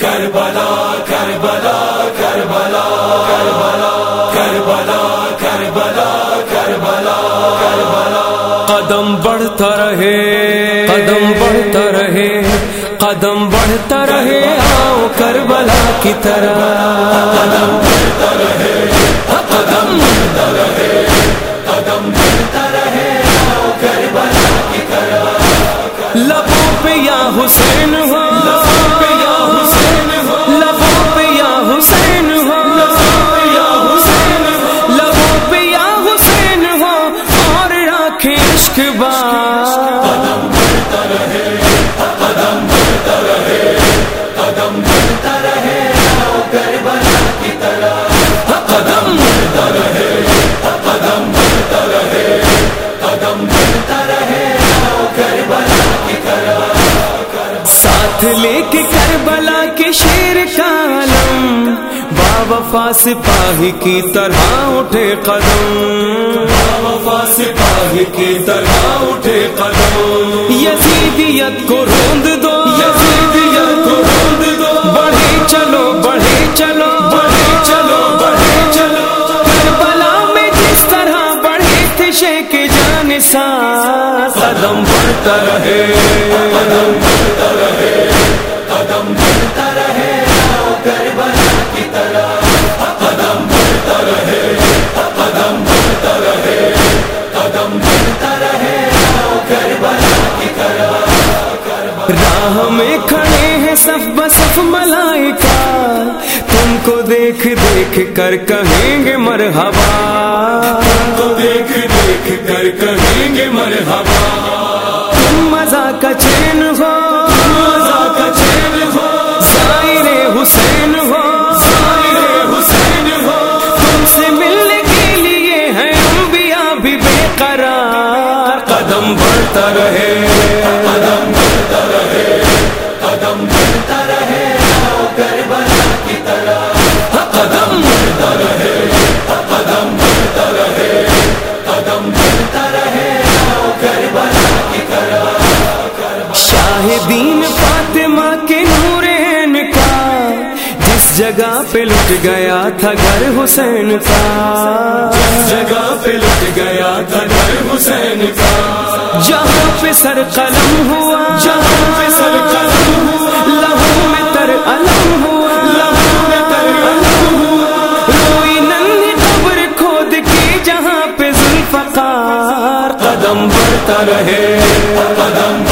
کربلا کربلا کربلا کربلا کربلا کربلا کربلا کربلا قدم بڑھتا رہے، قدم بڑھتا رہے، قدم بڑھتا رہے، آؤ کربلا کی طرح۔ قدم بڑھتا رہے، قدم بڑھتا رہے، قدم بڑھتا رہے، آؤ کربلا کی طرح۔ لبوں پہ یا حسین ہو ساتھ لے کے کربلا کے شیر کا علم باوفا سپاہی کی طرح اٹھے قدم۔ وفا سپاہی کی طرح اٹھے قدم۔ یزیدیت کو روند دو۔ یزیدیت کو روند دو۔ بڑھے چلو بڑھے چلو۔ بڑھے چلو بڑھے چلو۔ کربلا میں جس طرح بڑھے تھے شیخ جان سا قدم بڑھتا رہے۔ قدم راہ میں کھڑے ہیں سب بسف ملائکہ۔ تم کو دیکھ دیکھ کر کہیں گے مرحبا۔ تو دیکھ دیکھ کر کہیں گے مرحبا۔ تم مزہ کا چین ہو۔ مزہ شاہدین فاطمہ کے نور کا جس جگہ پہ لٹ گیا تھا گھر حسین کا۔ جگہ پہ لٹ گیا تھا گھر حسین کا۔ جہاں پہ سر قلم ہوا، جہاں پہ سر قلم ہوا، لہو میں تر علم ہوا، لہو میں تر علم کھود کے جہاں پہ قدم بڑھتا رہے۔ قدم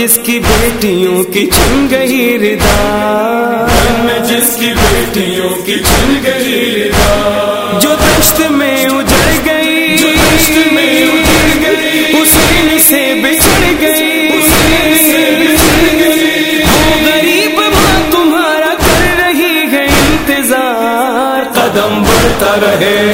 جس کی بیٹیوں کی چھن گئی ردا۔ میں جس کی بیٹیوں کی چھن گئی ردا۔ جو دشت میں اجڑ گئی۔ جو دشت میں اجڑ گئی۔ حسین سے بچھڑ گئی۔ حسین سے بچھڑ گئی۔ وہ غریب ماں تمہارا کر رہی ہے انتظار۔ قدم بڑھتا رہے۔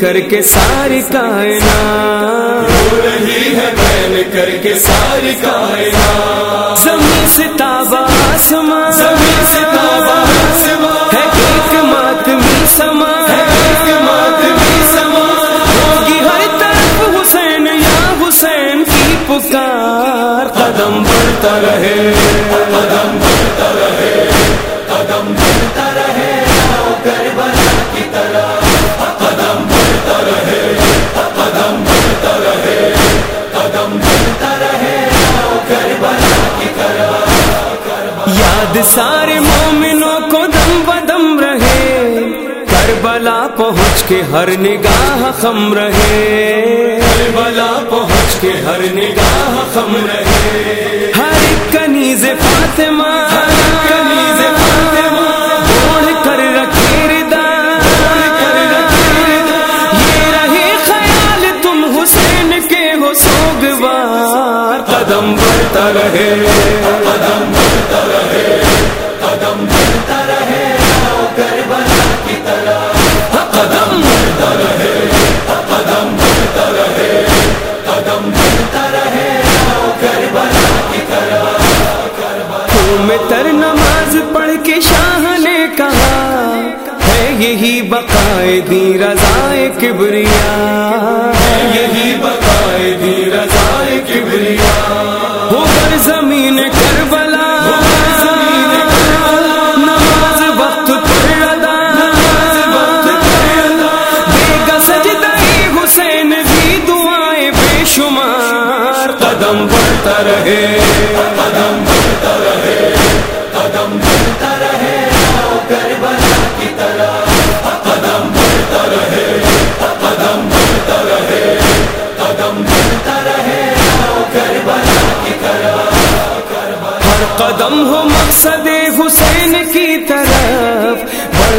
کر کے ساری کائنات۔ رو رہی ہے بہن کر کے ساری کائنات۔ زمین سے بعد سارے مومنوں کو دم بدم رہے۔ کربلا پہنچ کے ہر نگاہ خم رہے۔ کربلا پہنچ کے ہر نگاہ خم رہے۔ ہر کنیز فاطمہ۔ رہے۔ یہی بقائے دی رضائے کبریا۔ یہی بقائے دی رضائے کبریا۔ ہو کر زمین کربلا۔ زمین نماز وقت پر ادا۔ دے گا سجدہ حسین جی بھی دعائیں بے شمار۔ قدم بڑھتا رہے۔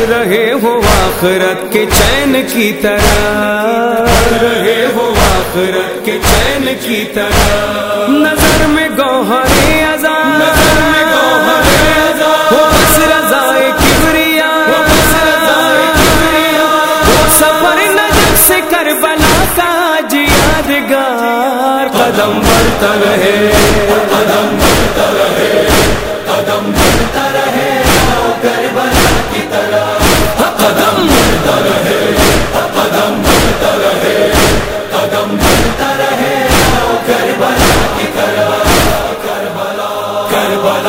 رہے ہو آخرت کے چین کی طرح رہے ہو آخرت کے چین کی طرح نظر میں گوہر ازار نظر میں گوہر ازار ہو بس رضائے کبریا ہو بس رضائے کبریا ہو سفر نجم سے کربلا کا آج یادگار قدم بڑھتا رہے بلا